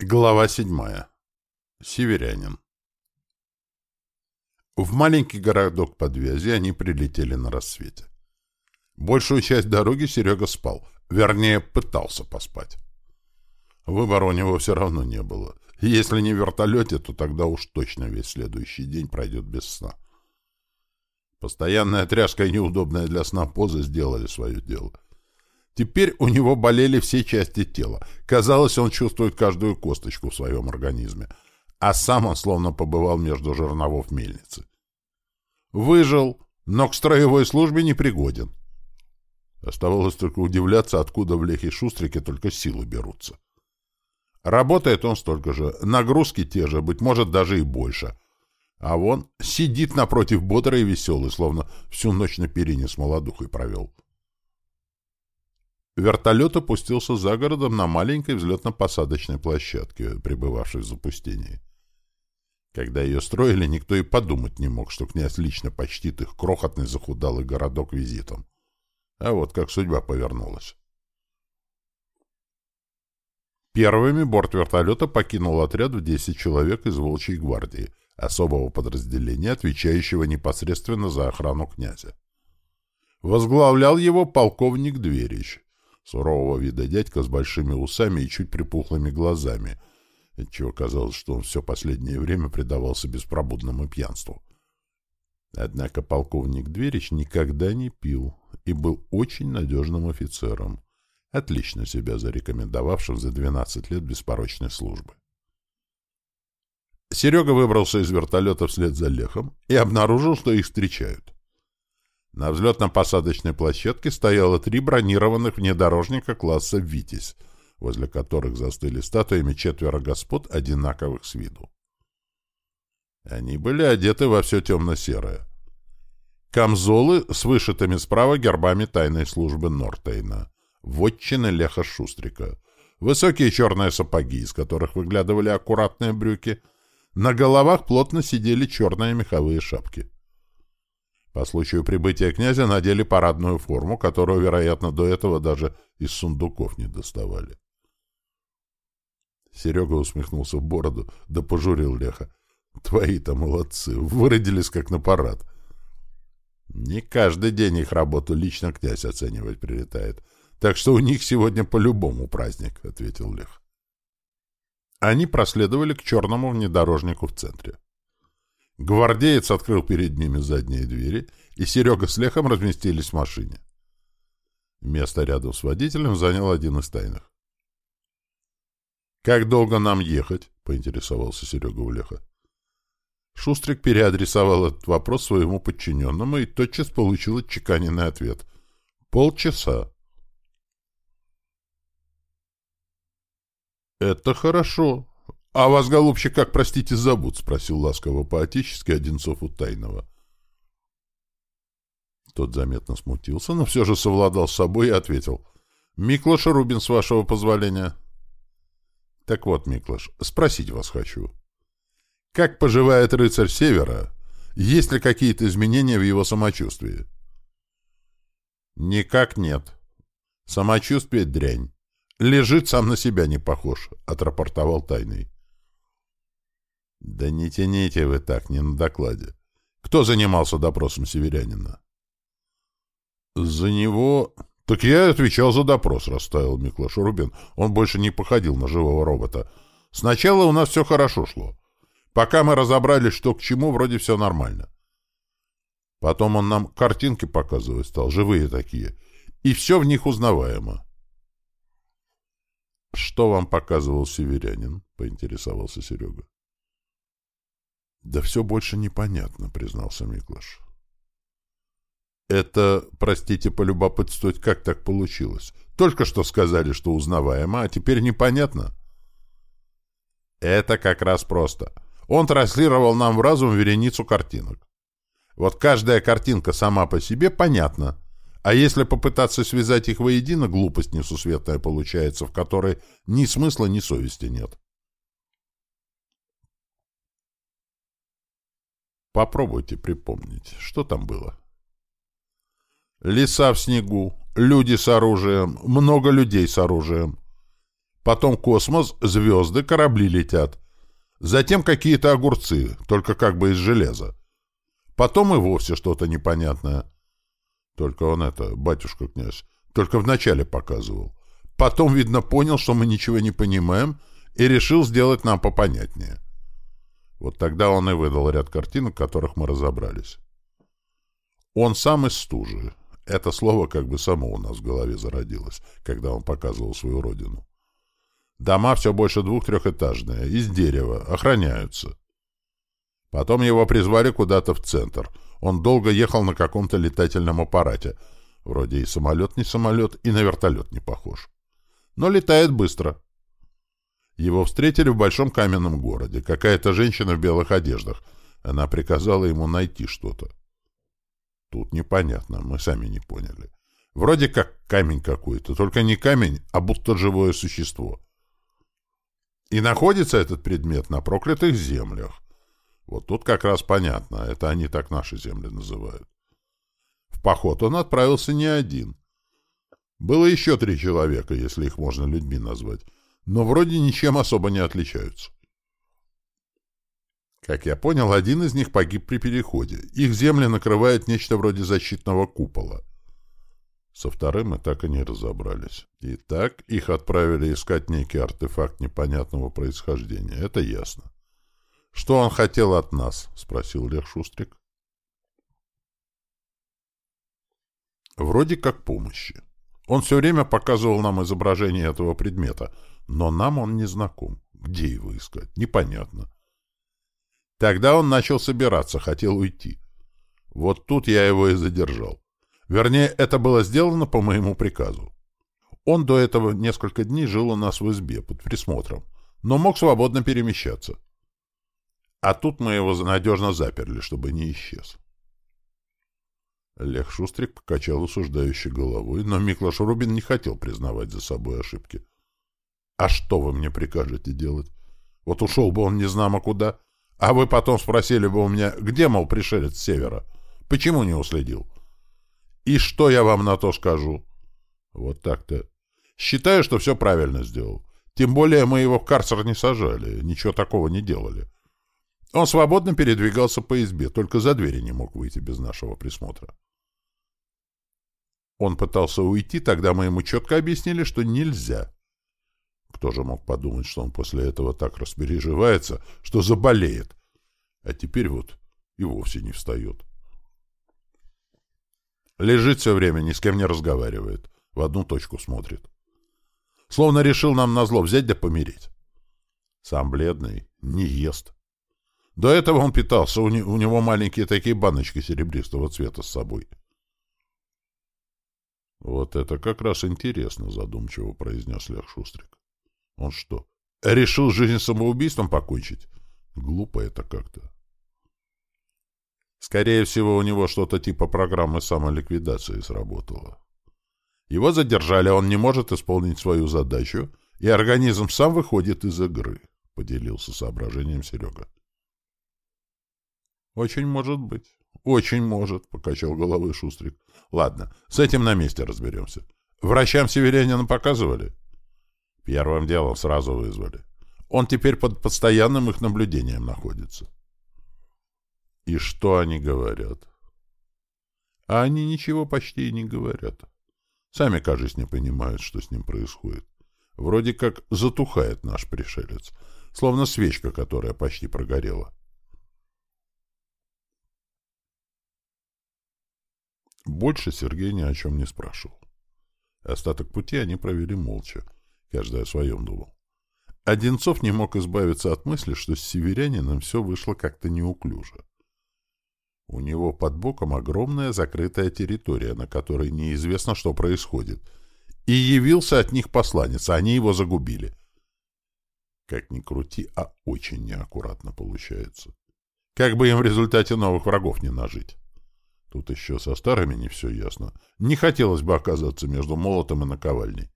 Глава седьмая. Северянин. В маленький городок подвязи они прилетели на рассвете. Большую часть дороги Серега спал, вернее, пытался поспать. Выбора у него все равно не было. Если не в вертолете, то тогда уж точно весь следующий день пройдет без сна. Постоянная тряска и неудобная для сна поза сделали свое дело — Теперь у него болели все части тела. Казалось, он чувствует каждую косточку в своем организме. А сам он словно побывал между жерновов мельницы. Выжил, но к строевой службе не пригоден. Оставалось только удивляться, откуда в Лехе Шустрике только силы берутся. Работает он столько же, нагрузки те же, быть может, даже и больше. А вон сидит напротив бодрый и веселый, словно всю ночь на перине с молодухой провел. — Вертолет опустился за городом на маленькой взлетно-посадочной площадке, пребывавшей в запустении. Когда ее строили, никто и подумать не мог, что князь лично почтит их крохотный захудалый городок визитом. А вот как судьба повернулась. Первыми борт вертолета покинул отряд в 10 человек из Волчьей гвардии, особого подразделения, отвечающего непосредственно за охрану князя. Возглавлял его полковник Дверич, Сурового вида дядька с большими усами и чуть припухлыми глазами, отчего казалось, что он все последнее время предавался беспробудному пьянству. Однако полковник Дверич никогда не пил и был очень надежным офицером, отлично себя зарекомендовавшим за 12 лет беспорочной службы. Серега выбрался из вертолета вслед за Лехом и обнаружил, что их встречают. На взлетно-посадочной площадке стояло три бронированных внедорожника класса «Витязь», возле которых застыли статуями четверо господ, одинаковых с виду. Они были одеты во все темно-серое. Камзолы с вышитыми справа гербами тайной службы Нортейна, вотчины Леха Шустрика, высокие черные сапоги, из которых выглядывали аккуратные брюки, на головах плотно сидели черные меховые шапки. По случаю прибытия князя надели парадную форму, которую, вероятно, до этого даже из сундуков не доставали. Серега усмехнулся в бороду, да пожурил Леха. Твои-то молодцы, выродились как на парад. Не каждый день их работу лично князь оценивать прилетает. Так что у них сегодня по-любому праздник, — ответил Лех. Они проследовали к черному внедорожнику в центре. Гвардеец открыл перед ними задние двери, и Серега с Лехом разместились в машине. Место рядом с водителем занял один из тайных. «Как долго нам ехать?» — поинтересовался Серега у Леха. Шустрик переадресовал этот вопрос своему подчиненному и тотчас получил отчеканенный ответ. «Полчаса». «Это хорошо», — А вас, голубчик, как, простите, зовут? — спросил ласково по-отечески Одинцов у Тайного. Тот заметно смутился, но все же совладал с собой и ответил. — Миклаш Рубин, с вашего позволения. — Так вот, Миклаш, спросить вас хочу. Как поживает рыцарь Севера? Есть ли какие-то изменения в его самочувствии? — Никак нет. Самочувствие — дрянь. Лежит сам на себя не похож, — отрапортовал Тайный. Да не тяните вы так, не на докладе. Кто занимался допросом северянина? За него... Так я отвечал за допрос, расставил Миклаш Рубин. Он больше не походил на живого робота. Сначала у нас все хорошо шло. Пока мы разобрались, что к чему, вроде все нормально. Потом он нам картинки показывать стал, живые такие. И все в них узнаваемо. — Что вам показывал северянин? — поинтересовался Серега. Да все больше непонятно, признался Миклаш. Это, простите, полюбопытствовать, как так получилось. Только что сказали, что узнаваемо, а теперь непонятно. Это как раз просто. Он транслировал нам в разум вереницу картинок. Вот каждая картинка сама по себе понятна. А если попытаться связать их воедино, глупость несусветная получается, в которой ни смысла, ни совести нет. Попробуйте припомнить, что там было. Леса в снегу, люди с оружием, много людей с оружием. Потом космос, звезды, корабли летят. Затем какие-то огурцы, только как бы из железа. Потом и вовсе что-то непонятное. Только он это, батюшка-князь, только вначале показывал. Потом, видно, понял, что мы ничего не понимаем, и решил сделать нам попонятнее. Вот тогда он и выдал ряд картинок, которых мы разобрались. Он сам из стужи. Это слово как бы само у нас в голове зародилось, когда он показывал свою родину. Дома все больше двух-трехэтажные, из дерева, охраняются. Потом его призвали куда-то в центр. Он долго ехал на каком-то летательном аппарате. Вроде и самолет не самолет, и на вертолет не похож. Но летает быстро. Его встретили в большом каменном городе. Какая-то женщина в белых одеждах. Она приказала ему найти что-то. Тут непонятно, мы сами не поняли. Вроде как камень какой-то, только не камень, а будто живое существо. И находится этот предмет на проклятых землях. Вот тут как раз понятно, это они так наши земли называют. В поход он отправился не один. Было еще три человека, если их можно людьми назвать но вроде ничем особо не отличаются. Как я понял, один из них погиб при переходе. Их земли накрывает нечто вроде защитного купола. Со вторым мы так и не разобрались. Итак, их отправили искать некий артефакт непонятного происхождения. Это ясно. «Что он хотел от нас?» — спросил Лех Шустрик. «Вроде как помощи. Он все время показывал нам изображение этого предмета — но нам он не знаком. Где его искать? Непонятно. Тогда он начал собираться, хотел уйти. Вот тут я его и задержал. Вернее, это было сделано по моему приказу. Он до этого несколько дней жил у нас в избе под присмотром, но мог свободно перемещаться. А тут мы его надежно заперли, чтобы не исчез. Лех Шустрик покачал осуждающей головой, но Миклаш Рубин не хотел признавать за собой ошибки. А что вы мне прикажете делать? Вот ушел бы он незнамо куда, а вы потом спросили бы у меня, где, мол, пришелец с севера? Почему не уследил? И что я вам на то скажу? Вот так-то. Считаю, что все правильно сделал. Тем более мы его в карцер не сажали, ничего такого не делали. Он свободно передвигался по избе, только за двери не мог выйти без нашего присмотра. Он пытался уйти, тогда мы ему четко объяснили, что нельзя. Кто же мог подумать, что он после этого так распереживается, что заболеет? А теперь вот и вовсе не встает. Лежит все время, ни с кем не разговаривает. В одну точку смотрит. Словно решил нам назло взять да помереть. Сам бледный, не ест. До этого он питался, у, не, у него маленькие такие баночки серебристого цвета с собой. «Вот это как раз интересно», — задумчиво произнес Лех Шустрик. Он что, решил жизнь самоубийством покончить? Глупо это как-то. Скорее всего, у него что-то типа программы самоликвидации сработало. Его задержали, он не может исполнить свою задачу, и организм сам выходит из игры, — поделился соображением Серега. — Очень может быть. Очень может, — покачал головой Шустрик. — Ладно, с этим на месте разберемся. Врачам северянина показывали? — Первым делом сразу вызвали. Он теперь под постоянным их наблюдением находится. И что они говорят? А они ничего почти и не говорят. Сами, кажется, не понимают, что с ним происходит. Вроде как затухает наш пришелец, словно свечка, которая почти прогорела. Больше Сергей ни о чем не спрашивал. Остаток пути они провели молча. Каждый о своем думал. Одинцов не мог избавиться от мысли, что с северянином все вышло как-то неуклюже. У него под боком огромная закрытая территория, на которой неизвестно, что происходит. И явился от них посланец, а они его загубили. Как ни крути, а очень неаккуратно получается. Как бы им в результате новых врагов не нажить. Тут еще со старыми не все ясно. Не хотелось бы оказаться между молотом и наковальней.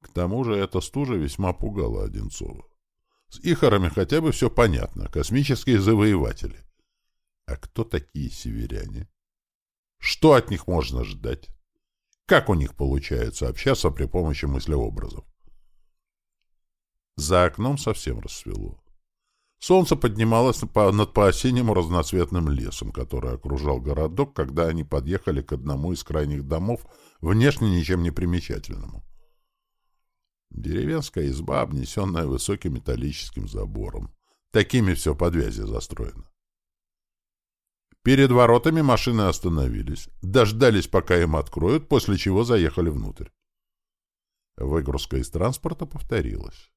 К тому же эта стужа весьма пугала Одинцова. С Ихарами хотя бы все понятно, космические завоеватели. А кто такие северяне? Что от них можно ждать? Как у них получается общаться при помощи мыслеобразов? За окном совсем рассвело. Солнце поднималось над по-осеннему разноцветным лесом, который окружал городок, когда они подъехали к одному из крайних домов, внешне ничем не примечательному. Деревенская изба, обнесенная высоким металлическим забором. Такими все подвязи застроено. Перед воротами машины остановились, дождались, пока им откроют, после чего заехали внутрь. Выгрузка из транспорта повторилась.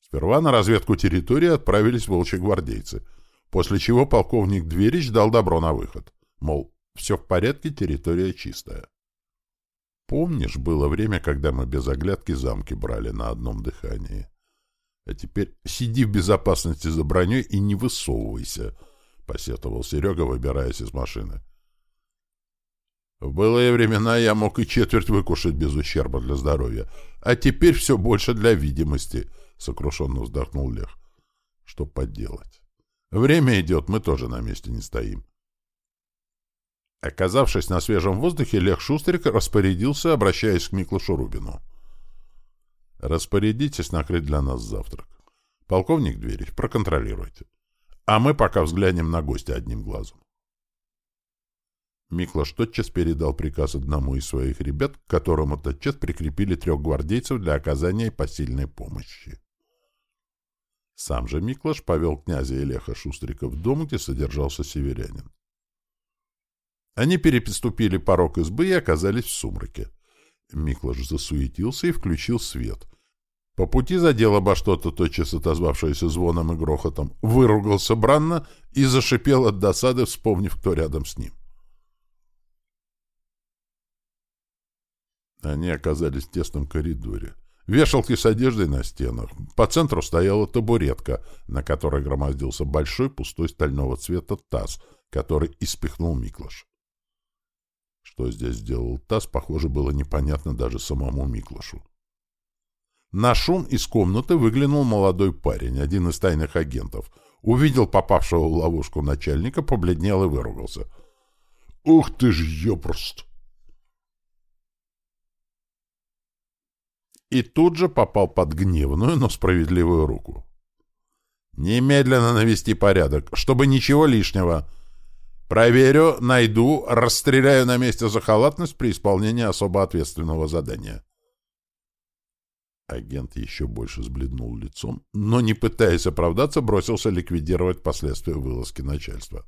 Сперва на разведку территории отправились волчьи-гвардейцы, после чего полковник Дверич дал добро на выход. Мол, все в порядке, территория чистая. Помнишь, было время, когда мы без оглядки замки брали на одном дыхании? А теперь сиди в безопасности за броней и не высовывайся, — посетовал Серега, выбираясь из машины. В былые времена я мог и четверть выкушать без ущерба для здоровья, а теперь все больше для видимости, — сокрушенно вздохнул Лех. Что поделать? Время идет, мы тоже на месте не стоим. Оказавшись на свежем воздухе, Лех Шустрик распорядился, обращаясь к Миклушу Рубину. «Распорядитесь накрыть для нас завтрак. Полковник Дверев, проконтролируйте. А мы пока взглянем на гостя одним глазом». Миклаш тотчас передал приказ одному из своих ребят, к которому тотчас прикрепили трех гвардейцев для оказания посильной помощи. Сам же Миклаш повел князя Илеха Шустрика в дом, где содержался северянин. Они переступили порог избы и оказались в сумраке. Миклаш засуетился и включил свет. По пути задел обо что-то, тотчас отозвавшееся звоном и грохотом, выругался бранно и зашипел от досады, вспомнив, кто рядом с ним. Они оказались в тесном коридоре. Вешалки с одеждой на стенах. По центру стояла табуретка, на которой громоздился большой пустой стального цвета таз, который испихнул Миклаш. Что здесь сделал таз, похоже, было непонятно даже самому Миклашу. На шум из комнаты выглянул молодой парень, один из тайных агентов. Увидел попавшего в ловушку начальника, побледнел и выругался. «Ух ты ж, ёпрост!» И тут же попал под гневную, но справедливую руку. «Немедленно навести порядок, чтобы ничего лишнего!» Проверю, найду, расстреляю на месте за халатность при исполнении особо ответственного задания. Агент еще больше сбледнул лицом, но, не пытаясь оправдаться, бросился ликвидировать последствия вылазки начальства.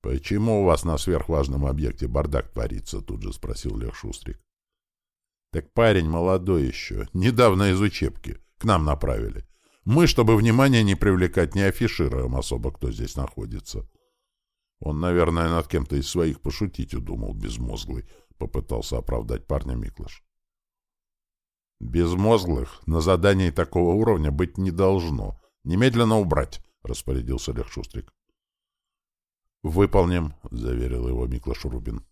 «Почему у вас на сверхважном объекте бардак творится?» — тут же спросил Лех Шустрик. «Так парень молодой еще, недавно из учебки, к нам направили. Мы, чтобы внимание не привлекать, не афишируем особо, кто здесь находится. Он, наверное, над кем-то из своих пошутить удумал, безмозглый, попытался оправдать парня Миклыш. Безмозглых на задании такого уровня быть не должно. Немедленно убрать, распорядился Лех Шустрик. Выполним, заверил его Миклаш Рубин.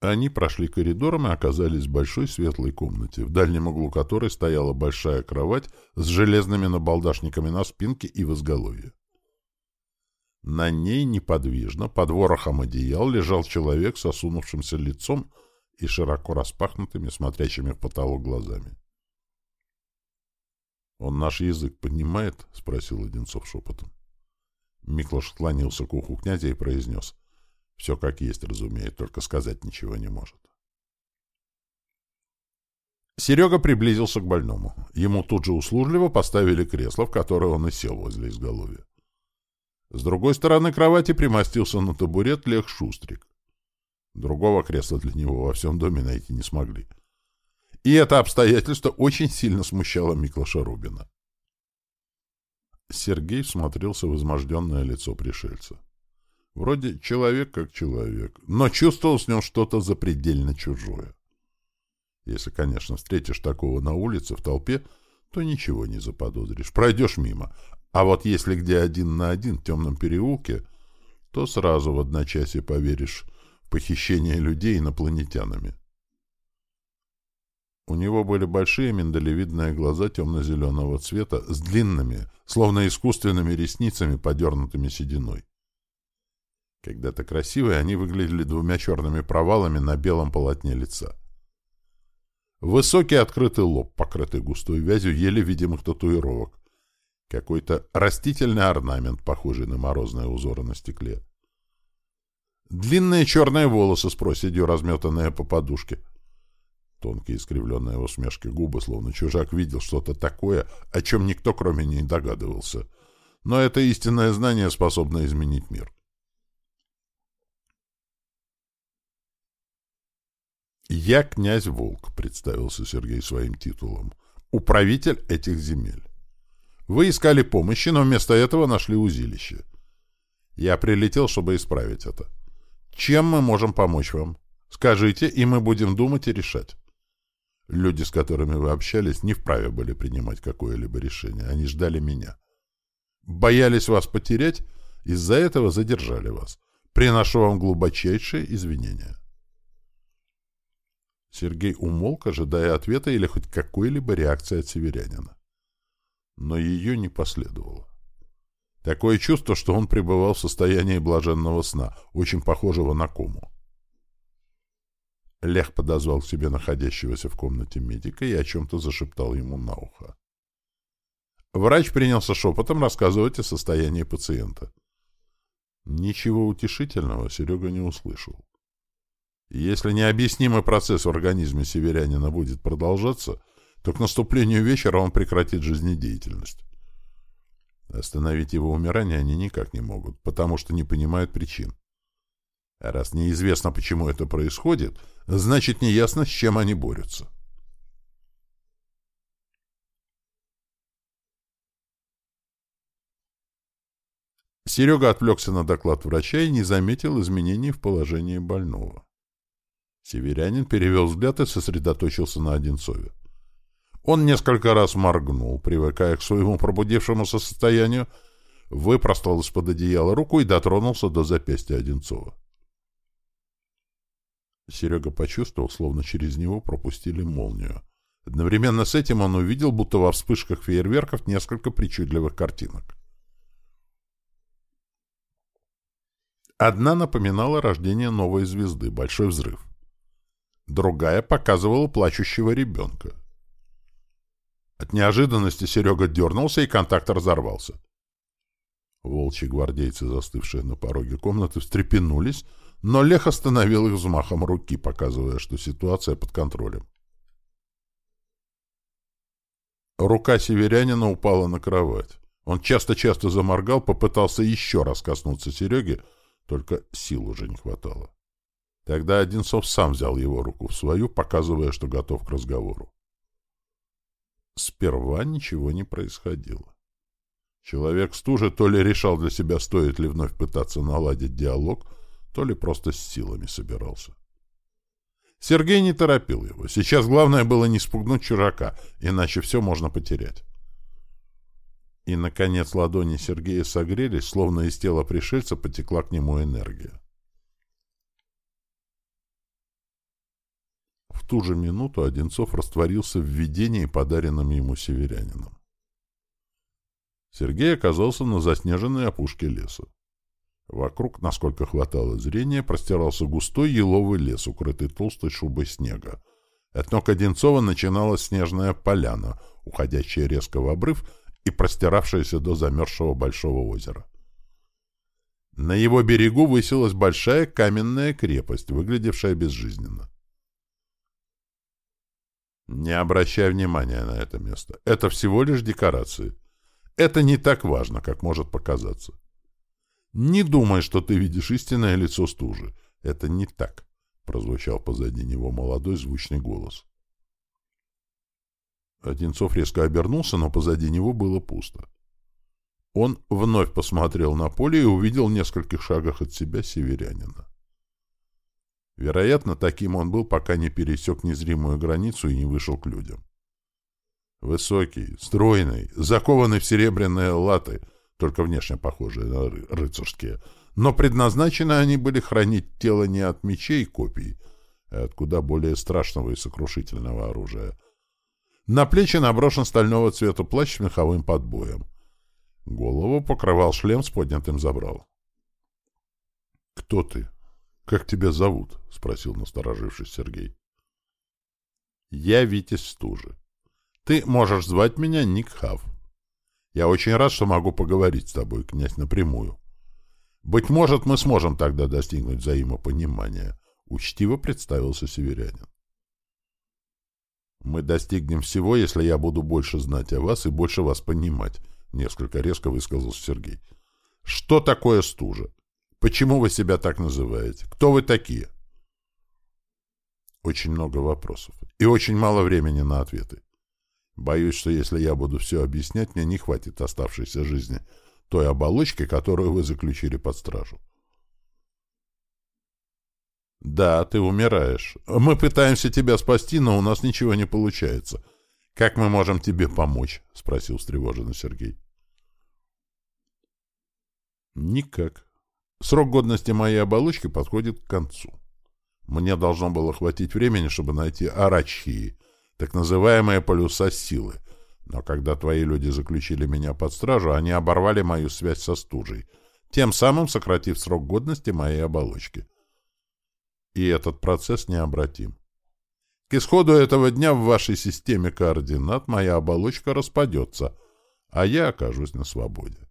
Они прошли коридором и оказались в большой светлой комнате, в дальнем углу которой стояла большая кровать с железными набалдашниками на спинке и в изголовье. На ней неподвижно, под ворохом одеял, лежал человек с осунувшимся лицом и широко распахнутыми, смотрящими в потолок глазами. «Он наш язык понимает?» — спросил Одинцов шепотом. Миклош склонился к уху князя и произнес — все как есть, разумеет, только сказать ничего не может. Серега приблизился к больному. Ему тут же услужливо поставили кресло, в которое он и сел возле изголовья. С другой стороны кровати примостился на табурет Лех Шустрик. Другого кресла для него во всем доме найти не смогли. И это обстоятельство очень сильно смущало Миклаша Рубина. Сергей всмотрелся в изможденное лицо пришельца. Вроде человек как человек, но чувствовал с ним что-то запредельно чужое. Если, конечно, встретишь такого на улице в толпе, то ничего не заподозришь, пройдешь мимо. А вот если где один на один в темном переулке, то сразу в одночасье поверишь в похищение людей инопланетянами. У него были большие миндалевидные глаза темно-зеленого цвета с длинными, словно искусственными ресницами, подернутыми сединой. Когда-то красивые, они выглядели двумя черными провалами на белом полотне лица. Высокий открытый лоб, покрытый густой вязью еле видимых татуировок. Какой-то растительный орнамент, похожий на морозные узоры на стекле. Длинные черные волосы с проседью, разметанные по подушке. Тонкие искривленные усмешки губы, словно чужак видел что-то такое, о чем никто кроме не догадывался. Но это истинное знание способно изменить мир. «Я князь Волк», — представился Сергей своим титулом, — «управитель этих земель. Вы искали помощи, но вместо этого нашли узилище. Я прилетел, чтобы исправить это. Чем мы можем помочь вам? Скажите, и мы будем думать и решать». Люди, с которыми вы общались, не вправе были принимать какое-либо решение. Они ждали меня. Боялись вас потерять, из-за этого задержали вас. Приношу вам глубочайшие извинения. Сергей умолк, ожидая ответа или хоть какой-либо реакции от северянина. Но ее не последовало. Такое чувство, что он пребывал в состоянии блаженного сна, очень похожего на кому. Лех подозвал к себе находящегося в комнате медика и о чем-то зашептал ему на ухо. Врач принялся шепотом рассказывать о состоянии пациента. Ничего утешительного Серега не услышал. Если необъяснимый процесс в организме северянина будет продолжаться, то к наступлению вечера он прекратит жизнедеятельность. Остановить его умирание они никак не могут, потому что не понимают причин. А раз неизвестно, почему это происходит, значит, неясно, с чем они борются. Серега отвлекся на доклад врача и не заметил изменений в положении больного. Северянин перевел взгляд и сосредоточился на Одинцове. Он несколько раз моргнул, привыкая к своему пробудившемуся состоянию, выпростал из-под одеяла руку и дотронулся до запястья Одинцова. Серега почувствовал, словно через него пропустили молнию. Одновременно с этим он увидел, будто во вспышках фейерверков, несколько причудливых картинок. Одна напоминала рождение новой звезды, большой взрыв. Другая показывала плачущего ребенка. От неожиданности Серега дернулся, и контакт разорвался. Волчьи гвардейцы, застывшие на пороге комнаты, встрепенулись, но Лех остановил их взмахом руки, показывая, что ситуация под контролем. Рука северянина упала на кровать. Он часто-часто заморгал, попытался еще раз коснуться Сереги, только сил уже не хватало. Тогда Одинцов сам взял его руку в свою, показывая, что готов к разговору. Сперва ничего не происходило. Человек стужи то ли решал для себя, стоит ли вновь пытаться наладить диалог, то ли просто с силами собирался. Сергей не торопил его. Сейчас главное было не спугнуть чужака, иначе все можно потерять. И, наконец, ладони Сергея согрелись, словно из тела пришельца потекла к нему энергия. В ту же минуту Одинцов растворился в видении, подаренном ему северянином. Сергей оказался на заснеженной опушке леса. Вокруг, насколько хватало зрения, простирался густой еловый лес, укрытый толстой шубой снега. От ног Одинцова начиналась снежная поляна, уходящая резко в обрыв и простиравшаяся до замерзшего большого озера. На его берегу высилась большая каменная крепость, выглядевшая безжизненно. Не обращай внимания на это место. Это всего лишь декорации. Это не так важно, как может показаться. Не думай, что ты видишь истинное лицо стужи. Это не так, — прозвучал позади него молодой звучный голос. Одинцов резко обернулся, но позади него было пусто. Он вновь посмотрел на поле и увидел в нескольких шагах от себя северянина. Вероятно, таким он был, пока не пересек незримую границу и не вышел к людям. Высокий, стройный, закованный в серебряные латы, только внешне похожие на ры рыцарские, но предназначены они были хранить тело не от мечей и копий, а от куда более страшного и сокрушительного оружия. На плечи наброшен стального цвета плащ с меховым подбоем. Голову покрывал шлем с поднятым забралом. «Кто ты?» «Как тебя зовут?» — спросил насторожившись Сергей. Я Витязь Стужи. Ты можешь звать меня Ник Хав. Я очень рад, что могу поговорить с тобой, князь, напрямую. Быть может, мы сможем тогда достигнуть взаимопонимания, — учтиво представился северянин. Мы достигнем всего, если я буду больше знать о вас и больше вас понимать, — несколько резко высказался Сергей. Что такое стужа? Почему вы себя так называете? Кто вы такие? Очень много вопросов и очень мало времени на ответы. Боюсь, что если я буду все объяснять, мне не хватит оставшейся жизни той оболочки, которую вы заключили под стражу. Да, ты умираешь. Мы пытаемся тебя спасти, но у нас ничего не получается. Как мы можем тебе помочь? Спросил встревоженный Сергей. Никак. Срок годности моей оболочки подходит к концу. Мне должно было хватить времени, чтобы найти арачхии, так называемые полюса силы. Но когда твои люди заключили меня под стражу, они оборвали мою связь со стужей, тем самым сократив срок годности моей оболочки. И этот процесс необратим. К исходу этого дня в вашей системе координат моя оболочка распадется, а я окажусь на свободе.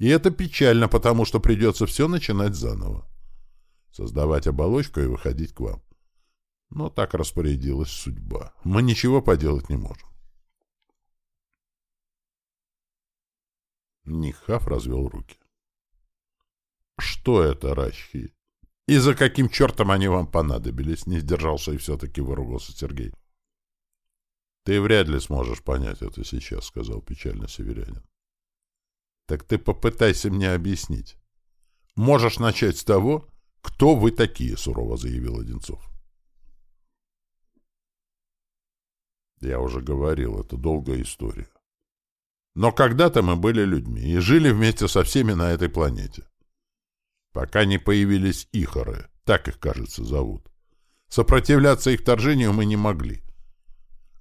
И это печально, потому что придется все начинать заново. Создавать оболочку и выходить к вам. Но так распорядилась судьба. Мы ничего поделать не можем. Нихав развел руки. «Что это, рачхи? И за каким чертом они вам понадобились?» Не сдержался и все-таки выругался Сергей. «Ты вряд ли сможешь понять это сейчас», — сказал печально северянин. «Так ты попытайся мне объяснить. Можешь начать с того, кто вы такие», — сурово заявил Одинцов. Я уже говорил, это долгая история. Но когда-то мы были людьми и жили вместе со всеми на этой планете. Пока не появились ихоры, так их, кажется, зовут. Сопротивляться их вторжению мы не могли.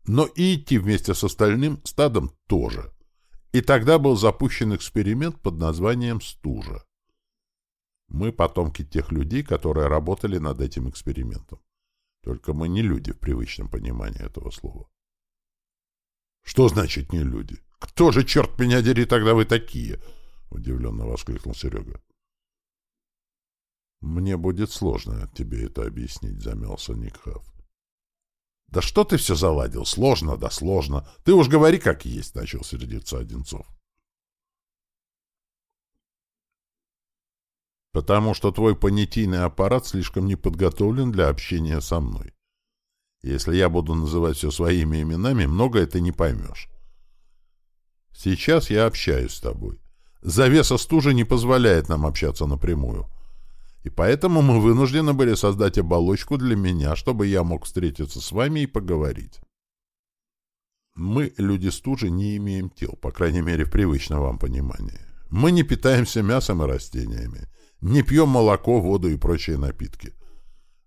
Но и идти вместе с остальным стадом тоже. И тогда был запущен эксперимент под названием «Стужа». Мы потомки тех людей, которые работали над этим экспериментом. Только мы не люди в привычном понимании этого слова. Что значит не люди? Кто же, черт меня дери, тогда вы такие? Удивленно воскликнул Серега. Мне будет сложно тебе это объяснить, замялся Никхав. Да что ты все заладил? Сложно, да сложно. Ты уж говори, как есть, начал сердиться Одинцов. Потому что твой понятийный аппарат слишком не подготовлен для общения со мной. Если я буду называть все своими именами, многое ты не поймешь. Сейчас я общаюсь с тобой. Завеса стужи не позволяет нам общаться напрямую. И поэтому мы вынуждены были создать оболочку для меня, чтобы я мог встретиться с вами и поговорить. Мы, люди стужи, не имеем тел, по крайней мере, в привычном вам понимании. Мы не питаемся мясом и растениями, не пьем молоко, воду и прочие напитки.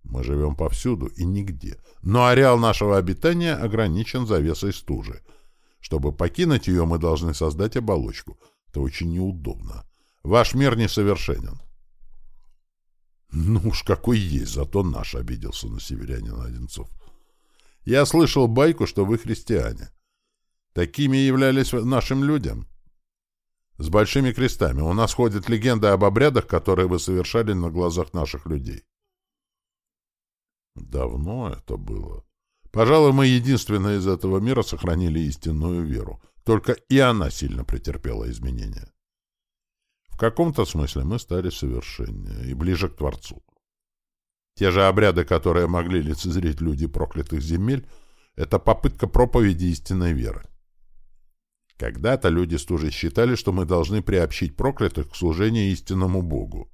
Мы живем повсюду и нигде, но ареал нашего обитания ограничен завесой стужи. Чтобы покинуть ее, мы должны создать оболочку. Это очень неудобно. Ваш мир несовершенен. Ну уж какой есть, зато наш обиделся на северянина Одинцов. Я слышал байку, что вы христиане. Такими являлись нашим людям. С большими крестами. У нас ходит легенда об обрядах, которые вы совершали на глазах наших людей. Давно это было. Пожалуй, мы единственные из этого мира сохранили истинную веру. Только и она сильно претерпела изменения. В каком-то смысле мы стали совершеннее и ближе к Творцу. Те же обряды, которые могли лицезреть люди проклятых земель, это попытка проповеди истинной веры. Когда-то люди стужи считали, что мы должны приобщить проклятых к служению истинному Богу.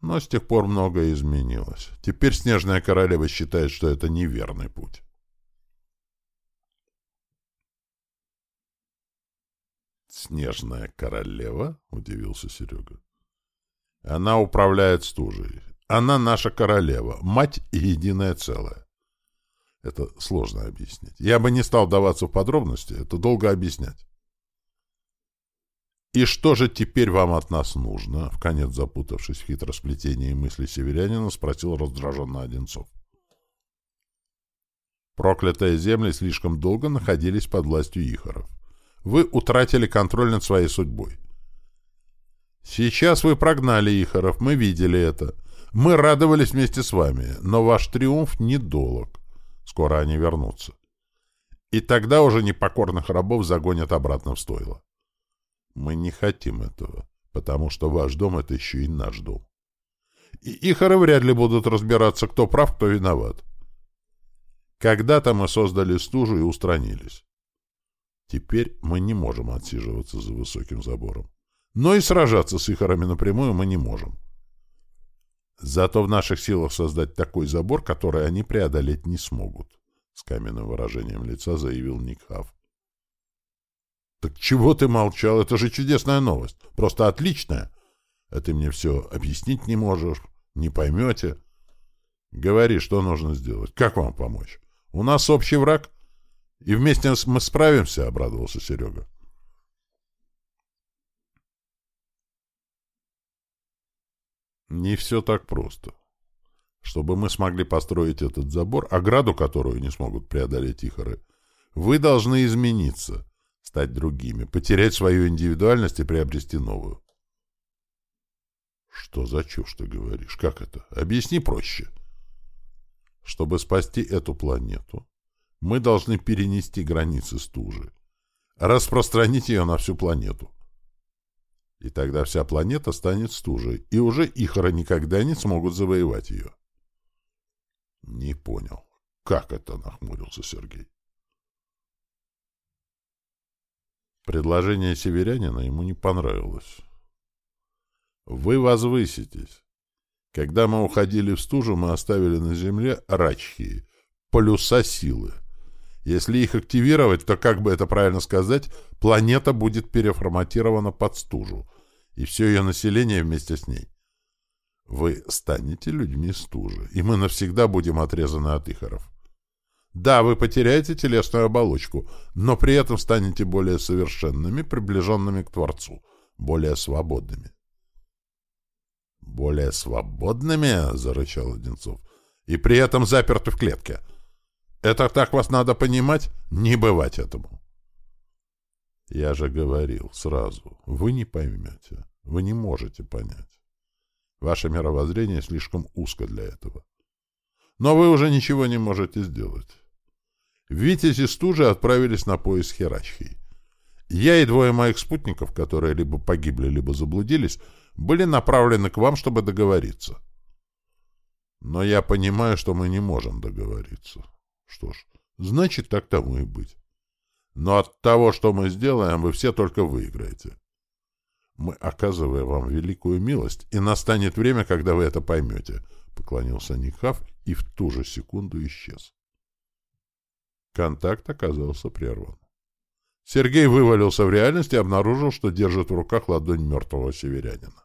Но с тех пор многое изменилось. Теперь Снежная Королева считает, что это неверный путь. «Снежная королева?» — удивился Серега. «Она управляет стужей. Она наша королева, мать и единое целое. Это сложно объяснить. Я бы не стал даваться в подробности, это долго объяснять. «И что же теперь вам от нас нужно?» В конец запутавшись в хитросплетении мысли северянина, спросил раздраженно Одинцов. Проклятые земли слишком долго находились под властью Ихоров. Вы утратили контроль над своей судьбой. Сейчас вы прогнали Ихоров, мы видели это. Мы радовались вместе с вами, но ваш триумф недолг. Скоро они вернутся. И тогда уже непокорных рабов загонят обратно в стойло. Мы не хотим этого, потому что ваш дом — это еще и наш дом. И Ихоры вряд ли будут разбираться, кто прав, кто виноват. Когда-то мы создали стужу и устранились. Теперь мы не можем отсиживаться за высоким забором. Но и сражаться с Ихорами напрямую мы не можем. Зато в наших силах создать такой забор, который они преодолеть не смогут, — с каменным выражением лица заявил Никхав. — Так чего ты молчал? Это же чудесная новость. Просто отличная. А ты мне все объяснить не можешь, не поймете. Говори, что нужно сделать. Как вам помочь? У нас общий враг, и вместе мы справимся, — обрадовался Серега. Не все так просто. Чтобы мы смогли построить этот забор, ограду которую не смогут преодолеть ихоры, вы должны измениться, стать другими, потерять свою индивидуальность и приобрести новую. Что за чушь ты говоришь? Как это? Объясни проще. Чтобы спасти эту планету, мы должны перенести границы стужи, распространить ее на всю планету. И тогда вся планета станет стужей, и уже Ихора никогда не смогут завоевать ее. Не понял. Как это, нахмурился Сергей. Предложение северянина ему не понравилось. Вы возвыситесь. Когда мы уходили в стужу, мы оставили на земле рачхи, полюса силы. Если их активировать, то, как бы это правильно сказать, планета будет переформатирована под стужу, и все ее население вместе с ней. Вы станете людьми стужи, и мы навсегда будем отрезаны от ихоров. Да, вы потеряете телесную оболочку, но при этом станете более совершенными, приближенными к Творцу, более свободными. «Более свободными?» — зарычал Одинцов. «И при этом заперты в клетке. Это так вас надо понимать? Не бывать этому». Я же говорил сразу, вы не поймете, вы не можете понять. Ваше мировоззрение слишком узко для этого. Но вы уже ничего не можете сделать. Витязи стужи отправились на поиск Херачхии. Я и двое моих спутников, которые либо погибли, либо заблудились, были направлены к вам, чтобы договориться. Но я понимаю, что мы не можем договориться. Что ж, значит, так тому и быть. Но от того, что мы сделаем, вы все только выиграете. Мы оказываем вам великую милость, и настанет время, когда вы это поймете, — поклонился Никхав и в ту же секунду исчез. Контакт оказался прерван. Сергей вывалился в реальность и обнаружил, что держит в руках ладонь мертвого северянина.